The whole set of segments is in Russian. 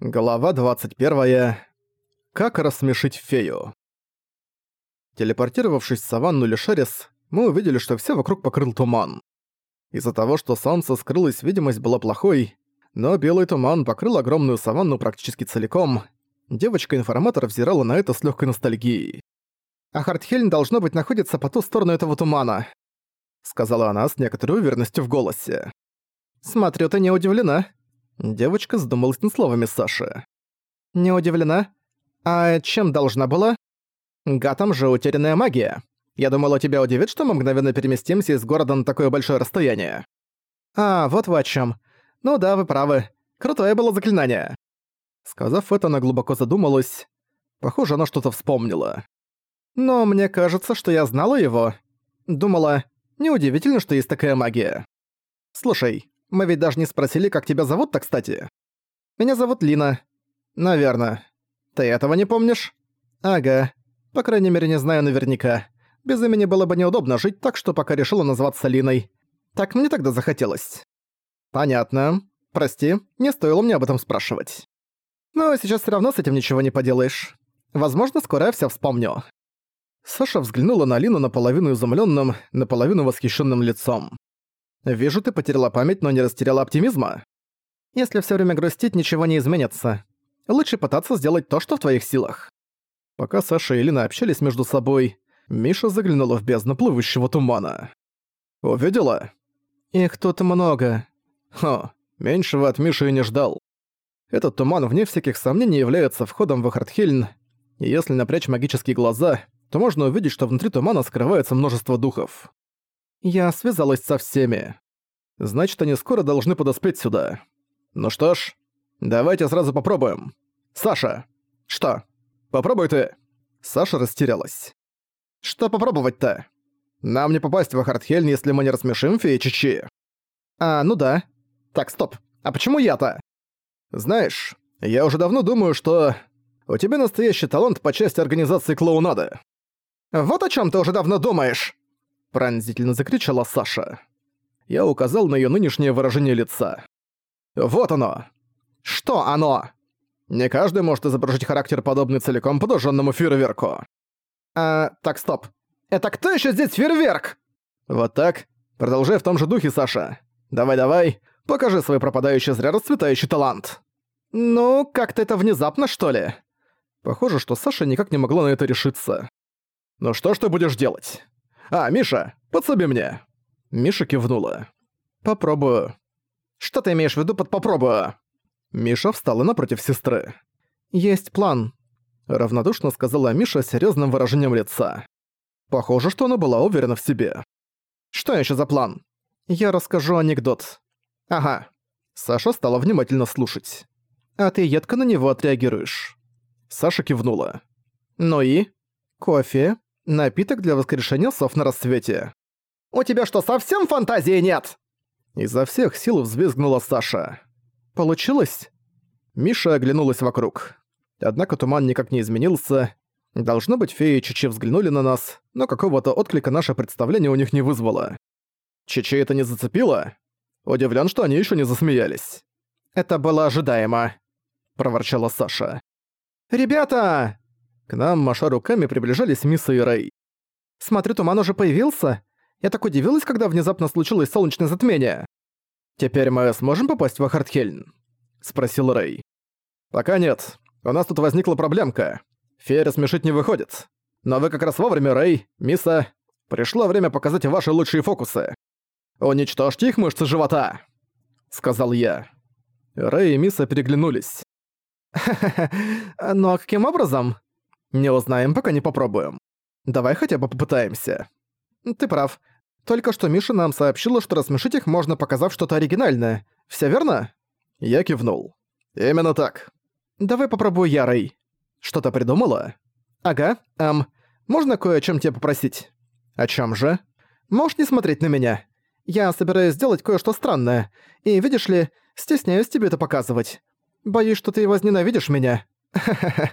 Глава 21. Как рассмешить фею. Телепортировавшись в саванну Лишерис, мы увидели, что все вокруг покрыл туман. Из-за того, что солнце скрылось, видимость была плохой, но белый туман покрыл огромную саванну практически целиком. Девочка-информатор взирала на это с легкой ностальгией. «А Хартхельн, должно быть, находится по ту сторону этого тумана», сказала она с некоторой уверенностью в голосе. «Смотрю, ты не удивлена», Девочка задумалась над словами Саши. «Не удивлена? А чем должна была? Гатам же утерянная магия. Я думала, тебя удивит, что мы мгновенно переместимся из города на такое большое расстояние». «А, вот вы о чем. Ну да, вы правы. Крутое было заклинание». Сказав это, она глубоко задумалась. Похоже, она что-то вспомнила. «Но мне кажется, что я знала его. Думала, неудивительно, что есть такая магия. Слушай, мы ведь даже не спросили, как тебя зовут-то, кстати. Меня зовут Лина. Наверное. Ты этого не помнишь? Ага. По крайней мере, не знаю наверняка. Без имени было бы неудобно жить, так что пока решила назваться Линой. Так мне тогда захотелось. Понятно. Прости, не стоило мне об этом спрашивать. Но сейчас все равно с этим ничего не поделаешь. Возможно, скоро я всё вспомню. Саша взглянула на Лину наполовину изумлённым, наполовину восхищенным лицом. Вижу, ты потеряла память, но не растеряла оптимизма. Если все время грустить, ничего не изменится. Лучше пытаться сделать то, что в твоих силах. Пока Саша и Лина общались между собой, Миша заглянула в бездну плывущего тумана. «Увидела?» «Их тут много». «Хо, меньшего от Миши и не ждал. Этот туман, вне всяких сомнений, является входом в Эхартхельн, и если напрячь магические глаза, то можно увидеть, что внутри тумана скрывается множество духов. Я связалась со всеми. Значит, они скоро должны подоспеть сюда. Ну что ж, давайте сразу попробуем. Саша! Что? Попробуй ты. Саша растерялась. Что попробовать-то? Нам не попасть в Ахартхельн, если мы не рассмешим феи Чичи. А, ну да. Так, стоп. А почему я-то? Знаешь, я уже давно думаю, что... У тебя настоящий талант по части организации клоунады. Вот о чем ты уже давно думаешь. Пронзительно закричала Саша. Я указал на её нынешнее выражение лица. «Вот оно!» «Что оно?» «Не каждый может изображать характер, подобный целиком подожжённому фейерверку». «А, так, стоп. Это кто ещё здесь фейерверк?» «Вот так. Продолжай в том же духе, Саша. Давай-давай, покажи свой пропадающий зря расцветающий талант». «Ну, как-то это внезапно, что ли?» Похоже, что Саша никак не могла на это решиться. «Ну что ж ты будешь делать?» «А, Миша, подсоби мне!» Миша кивнула. «Попробую». «Что ты имеешь в виду под «попробую»?» Миша встала напротив сестры. «Есть план», — равнодушно сказала Миша с серьёзным выражением лица. Похоже, что она была уверена в себе. «Что ещё за план?» «Я расскажу анекдот». «Ага». Саша стала внимательно слушать. «А ты едко на него отреагируешь». Саша кивнула. «Ну и?» «Кофе, Напиток для воскрешения сов на рассвете. «У тебя что, совсем фантазии нет?» Изо всех сил взвизгнула Саша. «Получилось?» Миша оглянулась вокруг. Однако туман никак не изменился. Должно быть, феи Чичи взглянули на нас, но какого-то отклика наше представление у них не вызвало. Чичи это не зацепило? Удивлен, что они еще не засмеялись. «Это было ожидаемо», — проворчала Саша. «Ребята!» К нам, маша руками, приближались Мисса и Рэй. «Смотрю, туман уже появился. Я так удивилась, когда внезапно случилось солнечное затмение. Теперь мы сможем попасть в Ахартхельн?» — спросил Рэй. «Пока нет. У нас тут возникла проблемка. Фея рассмешить не выходит. Но вы как раз вовремя, Рэй, Мисса. Пришло время показать ваши лучшие фокусы. Уничтожьте их мышцы живота!» — сказал я. Рэй и Мисса переглянулись. «Ха-ха-ха, а каким образом?» Не узнаем, пока не попробуем. Давай хотя бы попытаемся. Ты прав. Только что Миша нам сообщила, что рассмешить их можно, показав что-то оригинальное. Всё верно? Я кивнул. Именно так. Давай попробую я, Рэй. Что-то придумала? Ага, эм, можно кое о чем тебя попросить? О чем же? Можешь не смотреть на меня. Я собираюсь сделать кое-что странное. И, видишь ли, стесняюсь тебе это показывать. Боюсь, что ты возненавидишь меня. Ха-ха-ха.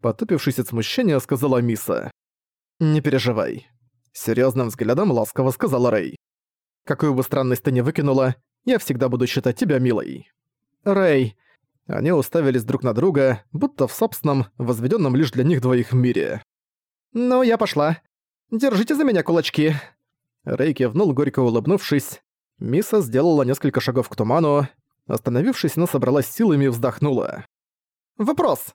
Потупившись от смущения, сказала Миса. «Не переживай». Серьезным взглядом ласково сказала Рэй. «Какую бы странность ты ни выкинула, я всегда буду считать тебя милой». «Рэй, Они уставились друг на друга, будто в собственном, возведенном лишь для них двоих мире. «Ну, я пошла. Держите за меня кулачки!» Рэй кивнул, горько улыбнувшись. Миса сделала несколько шагов к туману. Остановившись, она собралась силами и вздохнула. «Вопрос.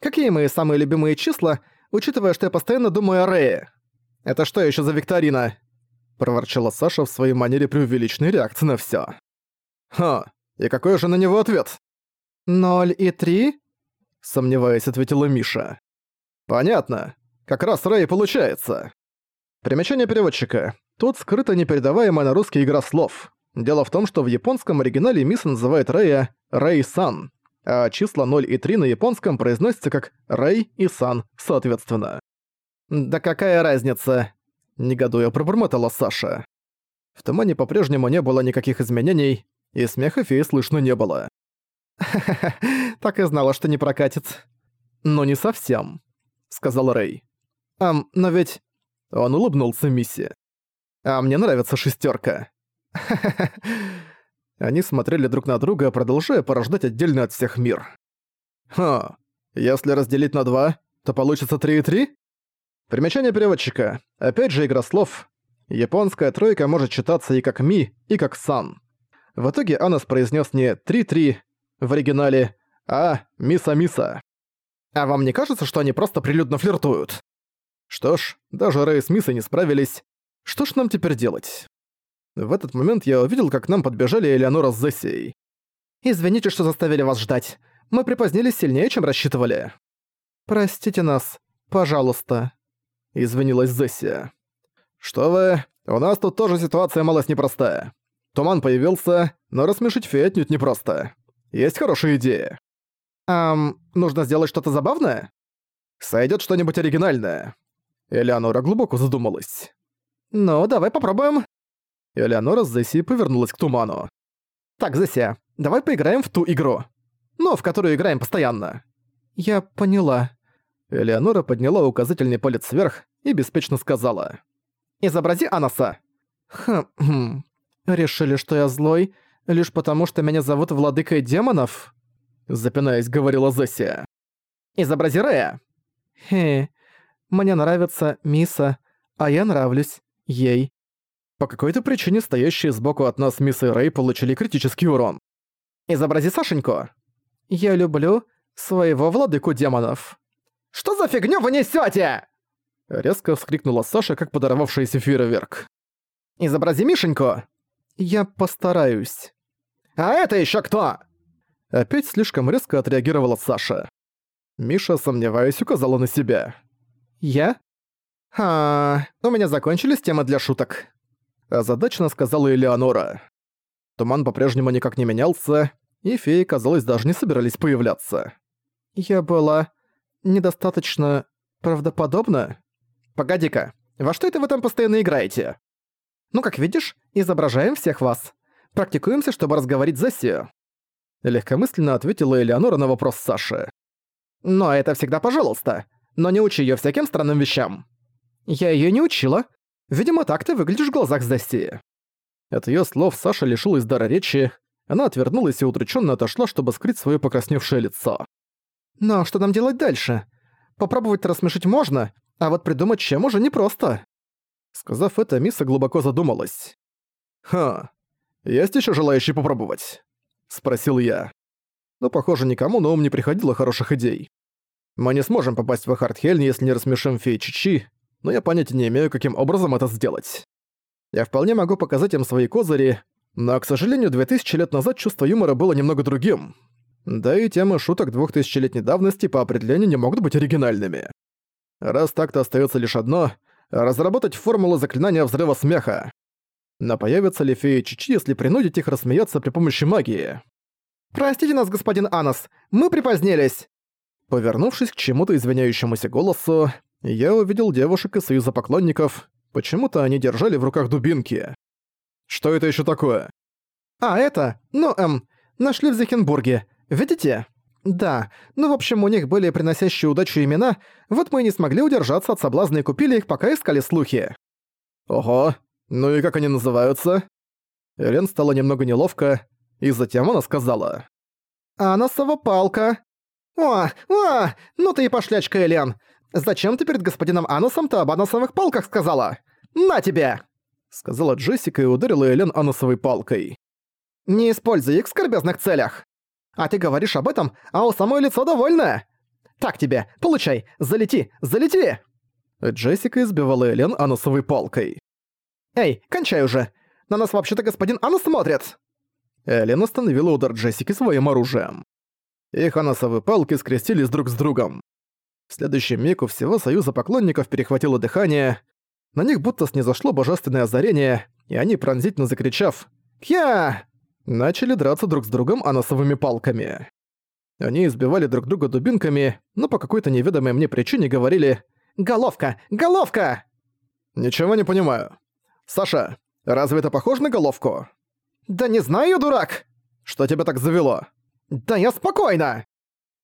Какие мои самые любимые числа, учитывая, что я постоянно думаю о Рэе? Это что еще за викторина?» Проворчала Саша в своей манере преувеличенной реакции на всё. «Ха, и какой же на него ответ?» «Ноль и три?» Сомневаясь, ответила Миша. «Понятно. Как раз Рэй получается». Примечание переводчика. Тут скрыто непередаваемая на русский игра слов. Дело в том, что в японском оригинале Мисс называет Рэя Рэй-сан, а числа 0 и 3 на японском произносятся как Рэй и Сан, соответственно. «Да какая разница?» – негодуя пробормотала Саша. В тумане по-прежнему не было никаких изменений, и смеха феи слышно не было. «Ха-ха-ха, так и знала, что не прокатит». «Но не совсем», — сказал Рэй. «Ам, но ведь...» Он улыбнулся Мисси. А мне нравится шестерка. Они смотрели друг на друга, продолжая порождать отдельно от всех мир. Ха, если разделить на два, то получится три и три? Примечание переводчика. Опять же игра слов. Японская тройка может читаться и как ми, и как сан. В итоге Анас произнес не три-три в оригинале, а «Миса-Миса». А вам не кажется, что они просто прилюдно флиртуют? Что ж, даже Рэй с Мисой не справились, что ж нам теперь делать? В этот момент я увидел, как к нам подбежали Элеонора с Зессией. «Извините, что заставили вас ждать. Мы припозднились сильнее, чем рассчитывали». «Простите нас, пожалуйста», — извинилась Зессия. «Что вы? У нас тут тоже ситуация малость непростая. Туман появился, но рассмешить фею отнюдь непросто. Есть хорошая идея». «Ам, нужно сделать что-то забавное?» «Сойдёт что-нибудь оригинальное». Элеонора глубоко задумалась. «Ну, давай попробуем». Элеонора с Зесси повернулась к туману. «Так, Зесси, давай поиграем в ту игру. Ну, в которую играем постоянно». «Я поняла». Элеонора подняла указательный палец вверх и беспечно сказала. «Изобрази Анаса». «Хм, решили, что я злой, лишь потому, что меня зовут Владыкой Демонов?» Запинаясь, говорила Зессия. «Изобрази Рея». «Хе, мне нравится Миса, а я нравлюсь ей. По какой-то причине стоящие сбоку от нас мисс и Рэй получили критический урон. «Изобрази Сашеньку». «Я люблю своего владыку демонов». «Что за фигню вы несёте?» Резко вскрикнула Саша, как подорвавшийся фейерверк. «Изобрази Мишеньку». «Я постараюсь». «А это ещё кто?» Опять слишком резко отреагировала Саша. Миша, сомневаясь, указала на себя. «Я?» «Ха, у меня закончились темы для шуток», – озадаченно сказала Элеонора. Туман по-прежнему никак не менялся, и феи, казалось, даже не собирались появляться. «Я была недостаточно правдоподобна?» «Погоди-ка, во что это вы там постоянно играете?» «Ну, как видишь, изображаем всех вас. Практикуемся, чтобы разговорить Зессию». Легкомысленно ответила Элеонора на вопрос Саши. «Но это всегда пожалуйста, но не учи её всяким странным вещам». Я её не учила. Видимо, так ты выглядишь в глазах Застии». От её слов Саша лишилась дара речи, она отвернулась и удрученно отошла, чтобы скрыть своё покрасневшее лицо. «Но что нам делать дальше? Попробовать рассмешить можно, а вот придумать чем уже непросто». Сказав это, Миса глубоко задумалась. «Ха, есть ещё желающие попробовать?» — спросил я. Но, похоже, никому на ум не приходило хороших идей. Мы не сможем попасть в Хартхельн, если не рассмешим феи Чичи, но я понятия не имею, каким образом это сделать. Я вполне могу показать им свои козыри, но, к сожалению, 2000 лет назад чувство юмора было немного другим. Да и темы шуток двухтысячелетней давности по определению не могут быть оригинальными. Раз так-то остается лишь одно — разработать формулу заклинания взрыва смеха. Но появятся ли феи Чичи, если принудить их рассмеяться при помощи магии? «Простите нас, господин Анос, мы припозднились!» Повернувшись к чему-то извиняющемуся голосу, я увидел девушек из союза поклонников. Почему-то они держали в руках дубинки. Что это еще такое? А, это? Ну, эм, нашли в Зехенбурге. Видите? Да. Ну, в общем, у них были приносящие удачу имена, вот мы и не смогли удержаться от соблазна и купили их, пока искали слухи. Ого. Ну и как они называются? Элен стала немного неловко, и затем она сказала. «Аносова палка!» «О, о, ну ты и пошлячка, Элен! Зачем ты перед господином Аносом-то об аносовых палках сказала? На тебе!» Сказала Джессика и ударила Элен аносовой палкой. «Не используй их в скорбезных целях! А ты говоришь об этом, а у самой лицо довольное! Так тебе, получай, залети, залети!» Джессика избивала Элен аносовой палкой. «Эй, кончай уже! На нас вообще-то господин Анос смотрит!» Элен остановила удар Джессики своим оружием. Их аносовые палки скрестились друг с другом. В следующий миг у всего союза поклонников перехватило дыхание, на них будто снизошло божественное озарение, и они, пронзительно закричав «Кья!», начали драться друг с другом аносовыми палками. Они избивали друг друга дубинками, но по какой-то неведомой мне причине говорили «Головка! Головка!» «Ничего не понимаю. Саша, разве это похоже на головку?» «Да не знаю, дурак!» «Что тебя так завело?» «Да я спокойно!»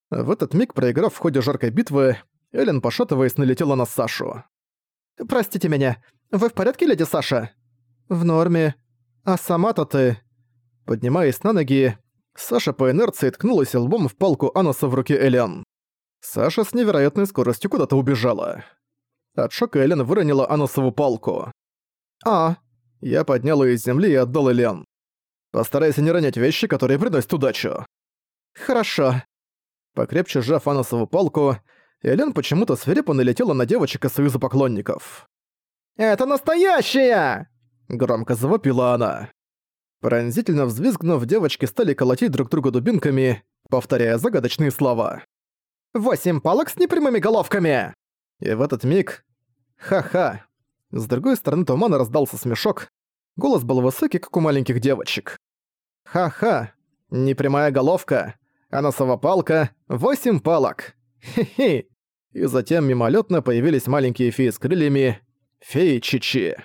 В этот миг, проиграв в ходе жаркой битвы, Эллен, пошатываясь, налетела на Сашу. «Простите меня, вы в порядке, леди Саша?» «В норме. А сама-то ты...» Поднимаясь на ноги, Саша по инерции ткнулась лбом в палку Анаса в руке Элен. Саша с невероятной скоростью куда-то убежала. От шока Элен выронила Анасову палку. «А...» Я поднял её из земли и отдал Элен. «Постарайся не ронять вещи, которые приносят удачу». «Хорошо». Покрепче сжав Анасову палку, Элен почему-то свирепо налетела на девочек из Союза поклонников. «Это настоящая!» — громко завопила она. Пронзительно взвизгнув, девочки стали колотить друг друга дубинками, повторяя загадочные слова. «Восемь палок с непрямыми головками!» И в этот миг... Ха-ха! С другой стороны тумана раздался смешок. Голос был высокий, как у маленьких девочек. «Ха-ха! Непрямая головка! Аносова палка! Восемь палок! Хе-хе!» И затем мимолетно появились маленькие феи с крыльями. Феи Чичи.